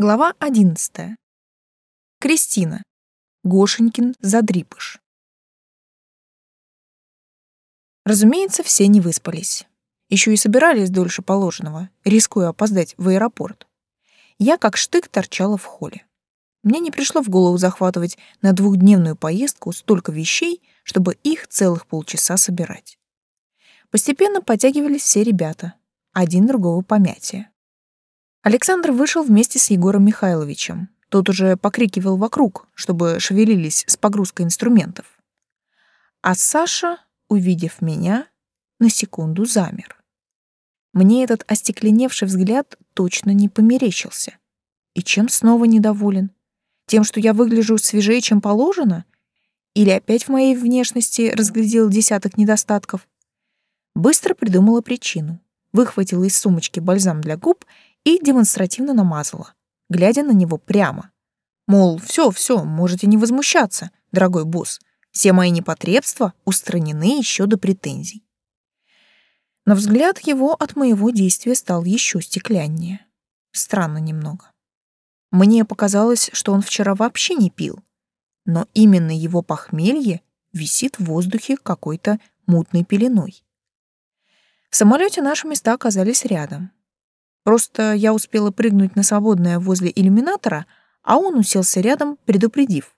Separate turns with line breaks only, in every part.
Глава 11. Кристина. Гошенькин задрипыш. Разумеется, все не выспались. Еще и собирались дольше положенного, рискуя опоздать в аэропорт. Я как штык торчала в холле. Мне не пришло в голову захватывать на двухдневную поездку столько вещей, чтобы их целых полчаса собирать. Постепенно подтягивались все ребята, один другого помятия. Александр вышел вместе с Егором Михайловичем. Тот уже покрикивал вокруг, чтобы шевелились с погрузкой инструментов. А Саша, увидев меня, на секунду замер. Мне этот остекленевший взгляд точно не померещился. И чем снова недоволен? Тем, что я выгляжу свежее, чем положено? Или опять в моей внешности разглядел десяток недостатков? Быстро придумала причину. Выхватила из сумочки бальзам для губ и демонстративно намазала, глядя на него прямо. Мол, все, все, можете не возмущаться, дорогой босс. Все мои непотребства устранены еще до претензий. Но взгляд его от моего действия стал еще стекляннее. Странно немного. Мне показалось, что он вчера вообще не пил, но именно его похмелье висит в воздухе какой-то мутной пеленой. В самолете наши места оказались рядом. Просто я успела прыгнуть на свободное возле иллюминатора, а он уселся рядом, предупредив.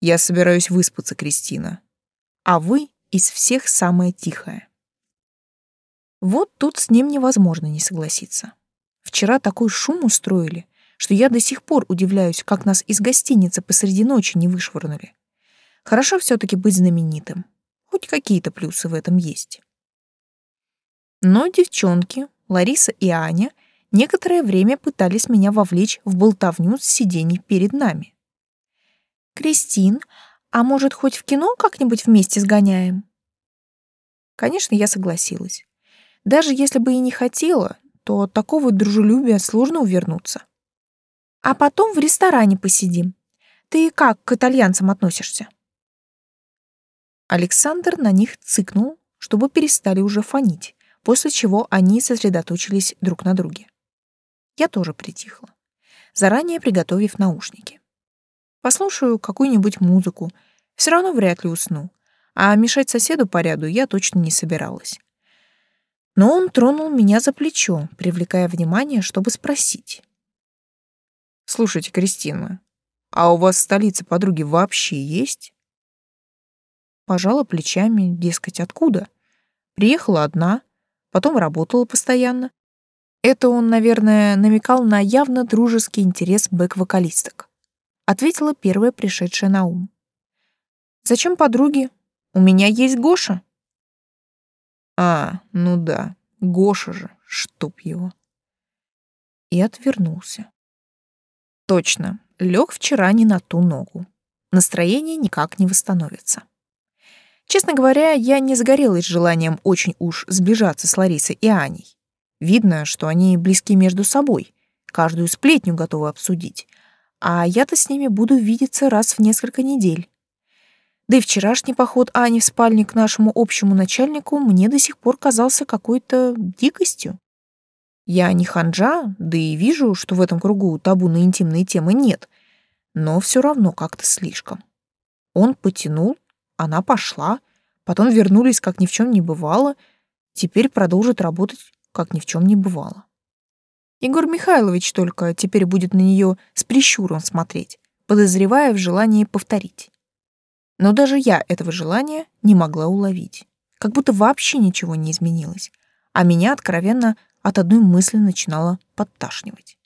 «Я собираюсь выспаться, Кристина. А вы из всех самая тихая». Вот тут с ним невозможно не согласиться. Вчера такой шум устроили, что я до сих пор удивляюсь, как нас из гостиницы посреди ночи не вышвырнули. Хорошо все таки быть знаменитым. Хоть какие-то плюсы в этом есть. Но девчонки, Лариса и Аня некоторое время пытались меня вовлечь в болтовню с сидений перед нами. «Кристин, а может, хоть в кино как-нибудь вместе сгоняем?» Конечно, я согласилась. Даже если бы и не хотела, то от такого дружелюбия сложно увернуться. А потом в ресторане посидим. Ты как к итальянцам относишься? Александр на них цыкнул, чтобы перестали уже фонить после чего они сосредоточились друг на друге. Я тоже притихла, заранее приготовив наушники. Послушаю какую-нибудь музыку, все равно вряд ли усну, а мешать соседу по ряду я точно не собиралась. Но он тронул меня за плечо, привлекая внимание, чтобы спросить. «Слушайте, Кристина, а у вас в столице подруги вообще есть?» Пожала плечами, дескать, откуда? Приехала одна, потом работала постоянно. Это он, наверное, намекал на явно дружеский интерес бэк-вокалисток. Ответила первая пришедшая на ум. «Зачем подруги? У меня есть Гоша». «А, ну да, Гоша же, чтоб его». И отвернулся. Точно, лег вчера не на ту ногу. Настроение никак не восстановится. Честно говоря, я не загорелась желанием очень уж сближаться с Ларисой и Аней. Видно, что они близки между собой, каждую сплетню готовы обсудить. А я-то с ними буду видеться раз в несколько недель. Да и вчерашний поход Ани в спальне к нашему общему начальнику мне до сих пор казался какой-то дикостью. Я не ханжа, да и вижу, что в этом кругу табу на интимные темы нет, но все равно как-то слишком. Он потянул, она пошла, потом вернулись, как ни в чем не бывало, теперь продолжит работать, как ни в чем не бывало. Егор Михайлович только теперь будет на нее с прищуром смотреть, подозревая в желании повторить. Но даже я этого желания не могла уловить. Как будто вообще ничего не изменилось, а меня откровенно от одной мысли начинало подташнивать.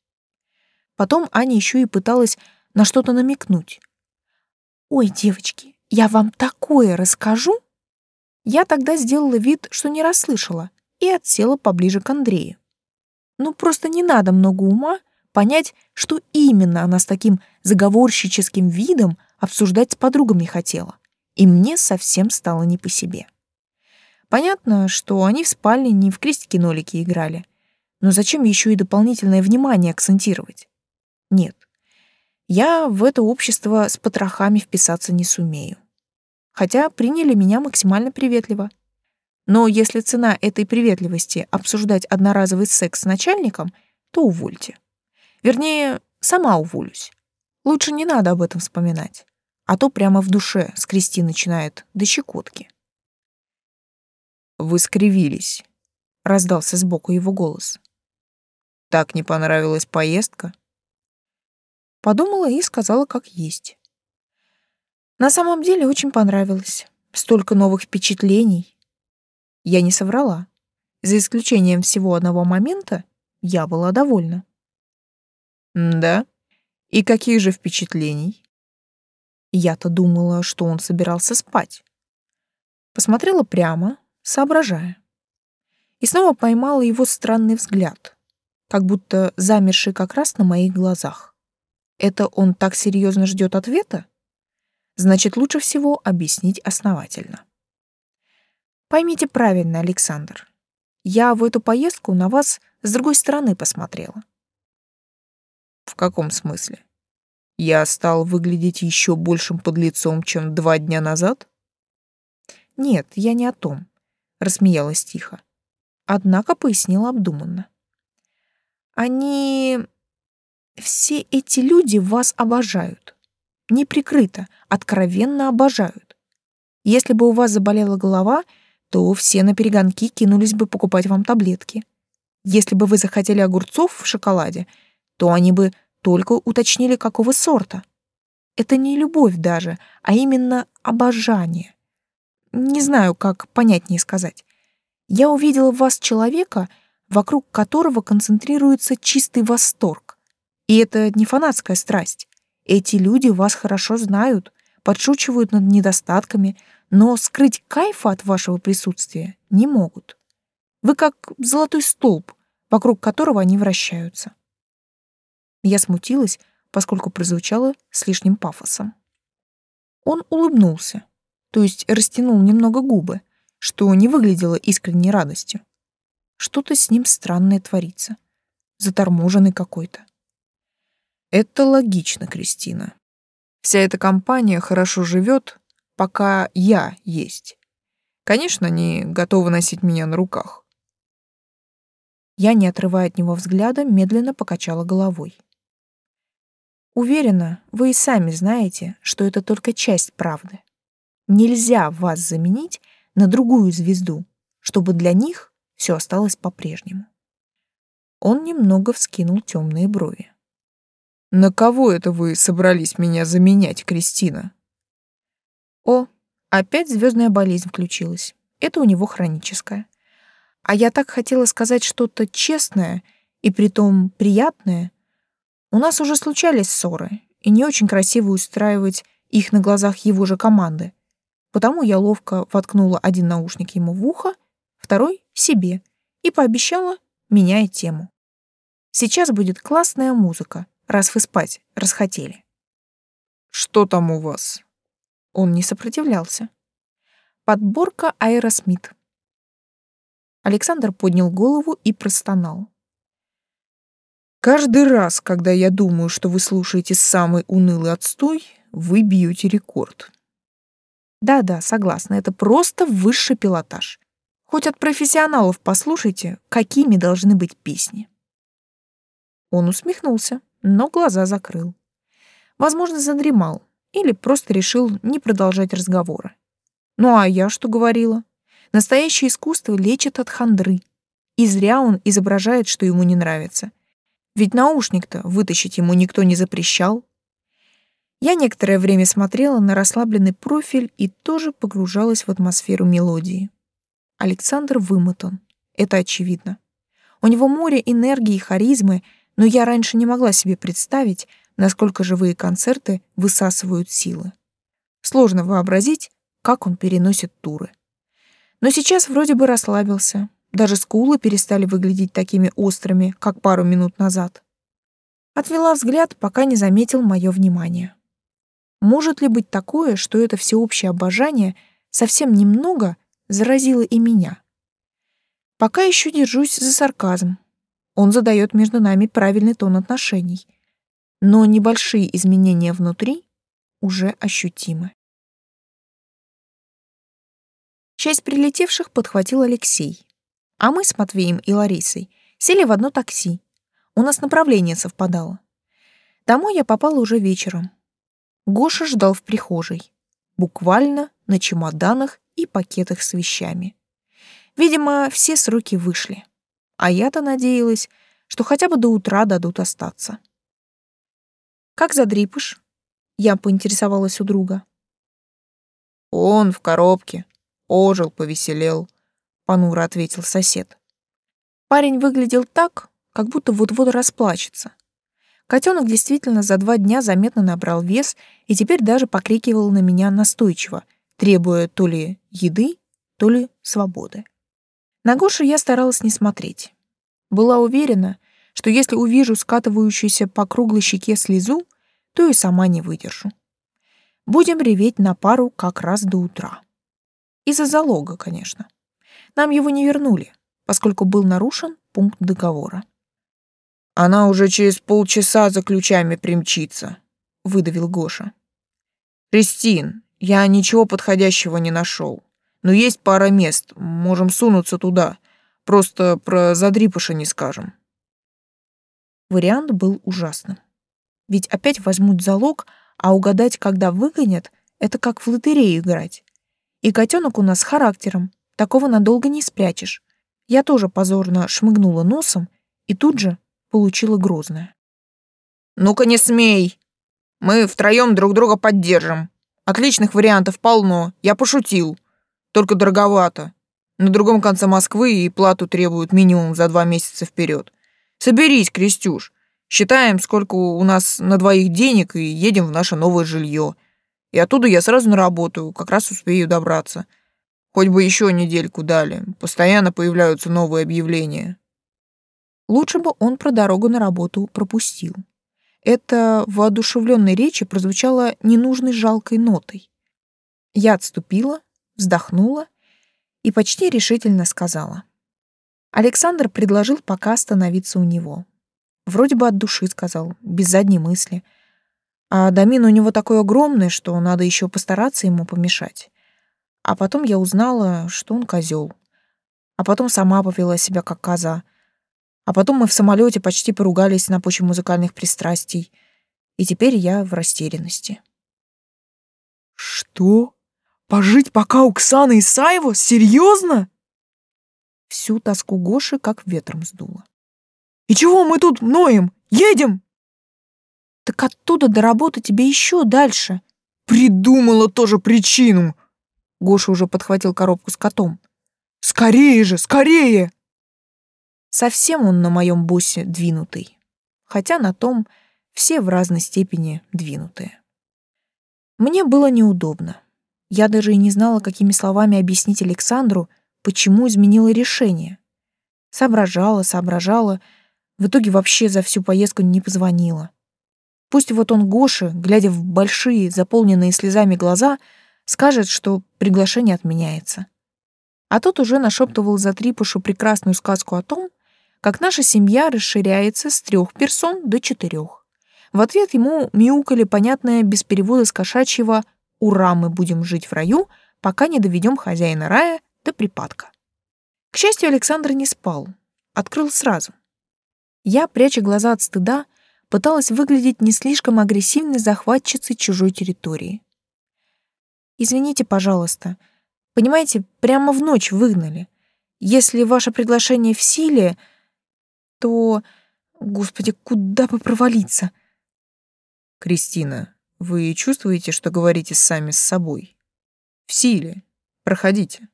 Потом Аня еще и пыталась на что-то намекнуть. «Ой, девочки, я вам такое расскажу!» Я тогда сделала вид, что не расслышала, и отсела поближе к Андрею. Ну, просто не надо много ума понять, что именно она с таким заговорщическим видом обсуждать с подругами хотела. И мне совсем стало не по себе. Понятно, что они в спальне не в крестики-нолики играли. Но зачем еще и дополнительное внимание акцентировать? Нет, я в это общество с потрохами вписаться не сумею. Хотя приняли меня максимально приветливо. Но если цена этой приветливости обсуждать одноразовый секс с начальником, то увольте. Вернее, сама уволюсь. Лучше не надо об этом вспоминать, а то прямо в душе скрести начинает до щекотки.
«Вы скривились», — раздался сбоку его голос. «Так не понравилась поездка?»
Подумала и сказала, как есть. На самом деле очень понравилось. Столько новых впечатлений. Я не соврала. За исключением всего одного момента, я была довольна.
«Да? И каких же впечатлений?»
Я-то думала, что он собирался спать. Посмотрела прямо, соображая. И снова поймала его странный взгляд, как будто замерший как раз на моих глазах. Это он так серьезно ждет ответа? Значит, лучше всего объяснить основательно. Поймите правильно, Александр. Я в эту поездку на вас с другой стороны посмотрела.
В каком смысле? Я стал выглядеть еще большим подлецом, чем два дня назад?
Нет, я не о том рассмеялась тихо. Однако пояснила обдуманно. Они... Все эти люди вас обожают. Неприкрыто, откровенно обожают. Если бы у вас заболела голова, то все на перегонки кинулись бы покупать вам таблетки. Если бы вы захотели огурцов в шоколаде, то они бы только уточнили, какого сорта. Это не любовь даже, а именно обожание. Не знаю, как понятнее сказать. Я увидела в вас человека, вокруг которого концентрируется чистый восторг. И это не фанатская страсть. Эти люди вас хорошо знают, подшучивают над недостатками, но скрыть кайфа от вашего присутствия не могут. Вы как золотой столб, вокруг которого они вращаются. Я смутилась, поскольку прозвучало с лишним пафосом. Он улыбнулся то есть растянул немного губы, что не выглядело искренней радостью. Что-то с ним странное творится. Заторможенный какой-то.
Это логично, Кристина. Вся эта компания хорошо живет, пока я есть. Конечно, они готовы носить меня на руках.
Я, не отрывая от него взгляда, медленно покачала головой. Уверена, вы и сами знаете, что это только часть правды. Нельзя вас заменить на другую звезду, чтобы для них все осталось по-прежнему. Он немного вскинул темные брови.
«На кого это вы собрались меня заменять, Кристина?»
«О, опять звездная болезнь включилась. Это у него хроническая. А я так хотела сказать что-то честное и притом приятное. У нас уже случались ссоры, и не очень красиво устраивать их на глазах его же команды. Потому я ловко воткнула один наушник ему в ухо, второй — себе, и пообещала, меняя тему. Сейчас будет классная музыка, раз вы спать расхотели.
Что там у вас?
Он не сопротивлялся. Подборка Аэросмит. Александр поднял голову и простонал.
Каждый раз, когда я думаю, что вы слушаете самый унылый отстой, вы бьете рекорд.
Да-да, согласна, это просто высший пилотаж. Хоть от профессионалов послушайте, какими должны быть песни. Он усмехнулся, но глаза закрыл. Возможно, задремал или просто решил не продолжать разговоры. Ну а я что говорила? Настоящее искусство лечит от хандры. И зря он изображает, что ему не нравится. Ведь наушник-то вытащить ему никто не запрещал. Я некоторое время смотрела на расслабленный профиль и тоже погружалась в атмосферу мелодии. Александр вымотан, это очевидно. У него море энергии и харизмы, но я раньше не могла себе представить, насколько живые концерты высасывают силы. Сложно вообразить, как он переносит туры. Но сейчас вроде бы расслабился, даже скулы перестали выглядеть такими острыми, как пару минут назад. Отвела взгляд, пока не заметил мое внимание. Может ли быть такое, что это всеобщее обожание совсем немного заразило и меня? Пока еще держусь за сарказм. Он задает между нами правильный тон отношений. Но небольшие изменения внутри уже ощутимы. Часть прилетевших подхватил Алексей. А мы с Матвеем и Ларисой сели в одно такси. У нас направление совпадало. Домой я попала уже вечером. Гоша ждал в прихожей. Буквально на чемоданах и пакетах с вещами. Видимо, все сроки вышли. А я-то надеялась, что хотя бы до утра дадут остаться. «Как задрипыш?» Я поинтересовалась у друга.
«Он в коробке. Ожил, повеселел», — понуро ответил сосед.
Парень выглядел так, как будто вот-вот расплачется. Котенок действительно за два дня заметно набрал вес и теперь даже покрикивал на меня настойчиво, требуя то ли еды, то ли свободы. На Гошу я старалась не смотреть. Была уверена, что если увижу скатывающуюся по круглой щеке слезу, то и сама не выдержу. Будем реветь на пару как раз до утра. Из-за залога, конечно. Нам его не вернули, поскольку был нарушен пункт договора.
«Она уже через полчаса за ключами примчится», — выдавил Гоша. «Кристин, я ничего подходящего не нашел. Но есть пара мест, можем сунуться туда. Просто про задрипыша не скажем.
Вариант был ужасным. Ведь опять возьмут залог, а угадать, когда выгонят, это как в лотерею играть. И котенок у нас с характером, такого надолго не спрячешь. Я тоже позорно шмыгнула носом и тут же получила грозное.
«Ну-ка не смей! Мы втроем друг друга поддержим. Отличных вариантов полно, я пошутил. Только дороговато. На другом конце Москвы и плату требуют минимум за два месяца вперед. Соберись, Крестюш. Считаем, сколько у нас на двоих денег, и едем в наше новое жилье. И оттуда я сразу на работу, как раз успею добраться. Хоть бы еще недельку дали. Постоянно появляются новые объявления.
Лучше бы он про дорогу на работу пропустил. Это в воодушевленной речи прозвучало ненужной жалкой нотой. Я отступила, вздохнула и почти решительно сказала. Александр предложил пока остановиться у него. Вроде бы от души сказал, без задней мысли. А домин у него такой огромный, что надо еще постараться ему помешать. А потом я узнала, что он козел. А потом сама повела себя как коза. А потом мы в самолете почти поругались на почве музыкальных пристрастий. И теперь я в растерянности.
«Что?» Пожить пока у Ксаны Исаева? Серьезно?
Всю тоску Гоши как ветром сдуло.
И чего мы тут ноем? Едем!
Так оттуда до работы тебе еще дальше.
Придумала тоже причину.
Гоша уже подхватил коробку с котом.
Скорее же, скорее!
Совсем он на моем бусе двинутый. Хотя на том все в разной степени двинутые. Мне было неудобно. Я даже и не знала, какими словами объяснить Александру, почему изменила решение. Соображала, соображала, в итоге вообще за всю поездку не позвонила. Пусть вот он Гоше, глядя в большие, заполненные слезами глаза, скажет, что приглашение отменяется. А тот уже нашептывал за Трипушу прекрасную сказку о том, как наша семья расширяется с трех персон до четырех. В ответ ему мяукали понятное без перевода с кошачьего Ура, мы будем жить в раю, пока не доведем хозяина рая до припадка. К счастью, Александр не спал. Открыл сразу. Я, пряча глаза от стыда, пыталась выглядеть не слишком агрессивной захватчицей чужой территории. «Извините, пожалуйста. Понимаете, прямо в ночь выгнали. Если ваше приглашение в силе, то... Господи, куда бы провалиться?»
«Кристина, вы чувствуете, что говорите сами с собой? В силе. Проходите.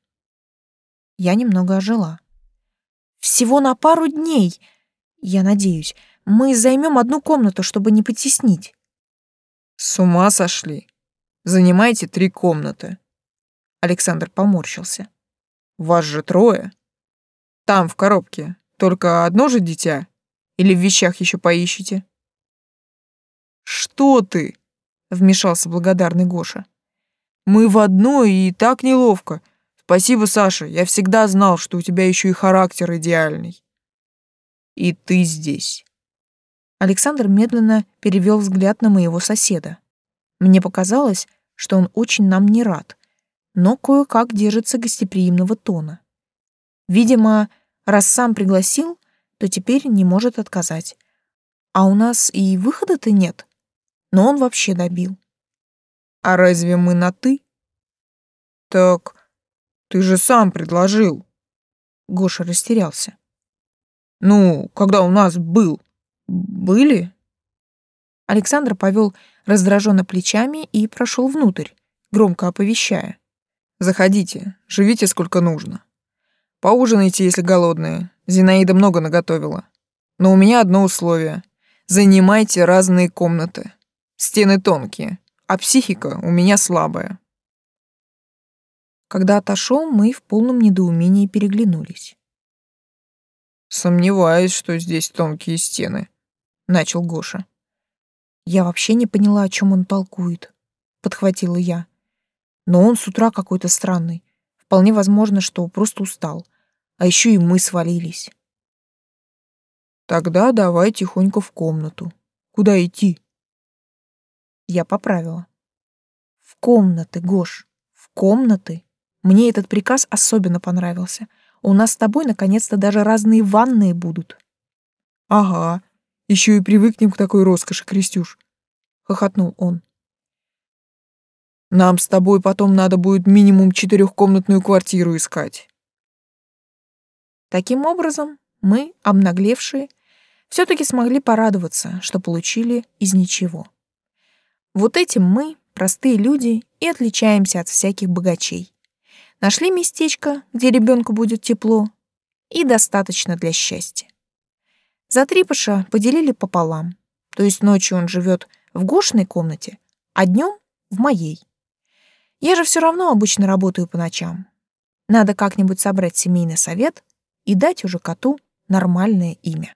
Я немного ожила. Всего на пару дней. Я надеюсь, мы займем одну комнату, чтобы не потеснить.
С ума сошли. Занимайте три комнаты. Александр поморщился. Вас же трое. Там, в коробке, только одно же дитя? Или в вещах еще поищите? Что ты? Вмешался благодарный Гоша. Мы в одной и так неловко. Спасибо, Саша. Я всегда знал, что у тебя еще и характер идеальный. И ты здесь.
Александр медленно перевел взгляд на моего соседа. Мне показалось, что он очень нам не рад, но кое-как держится гостеприимного тона. Видимо, раз сам пригласил, то теперь не может отказать, а у нас и выхода-то нет. Но он вообще добил.
А разве мы на «ты»? Так ты же сам предложил.
Гоша растерялся.
Ну, когда у нас был. Были?
Александр повел раздраженно плечами и прошел внутрь, громко оповещая.
«Заходите, живите сколько нужно. Поужинайте, если голодные. Зинаида много наготовила. Но у меня одно условие. Занимайте разные комнаты. Стены тонкие, а психика у меня слабая».
Когда отошел, мы в полном недоумении переглянулись.
«Сомневаюсь, что здесь тонкие стены», — начал Гоша.
Я вообще не поняла, о чем он толкует, подхватила я. Но он с утра какой-то странный. Вполне возможно, что просто устал. А еще и мы свалились.
Тогда давай тихонько в комнату. Куда идти?
Я поправила. В комнаты, Гош, в комнаты. Мне этот приказ особенно понравился. У нас с тобой наконец-то даже разные ванные будут.
Ага, еще и привыкнем к такой роскоши, Крестюш, хохотнул он.
Нам с тобой потом надо будет минимум четырехкомнатную квартиру искать.
Таким образом, мы, обнаглевшие, все-таки смогли порадоваться, что получили из ничего. Вот этим мы, простые люди, и отличаемся от всяких богачей. Нашли местечко, где ребенку будет тепло, и достаточно для счастья. За Трипыша поделили пополам. То есть ночью он живет в Гошиной комнате, а днем в моей. Я же все равно обычно работаю по ночам. Надо как-нибудь собрать семейный совет и дать уже коту нормальное имя.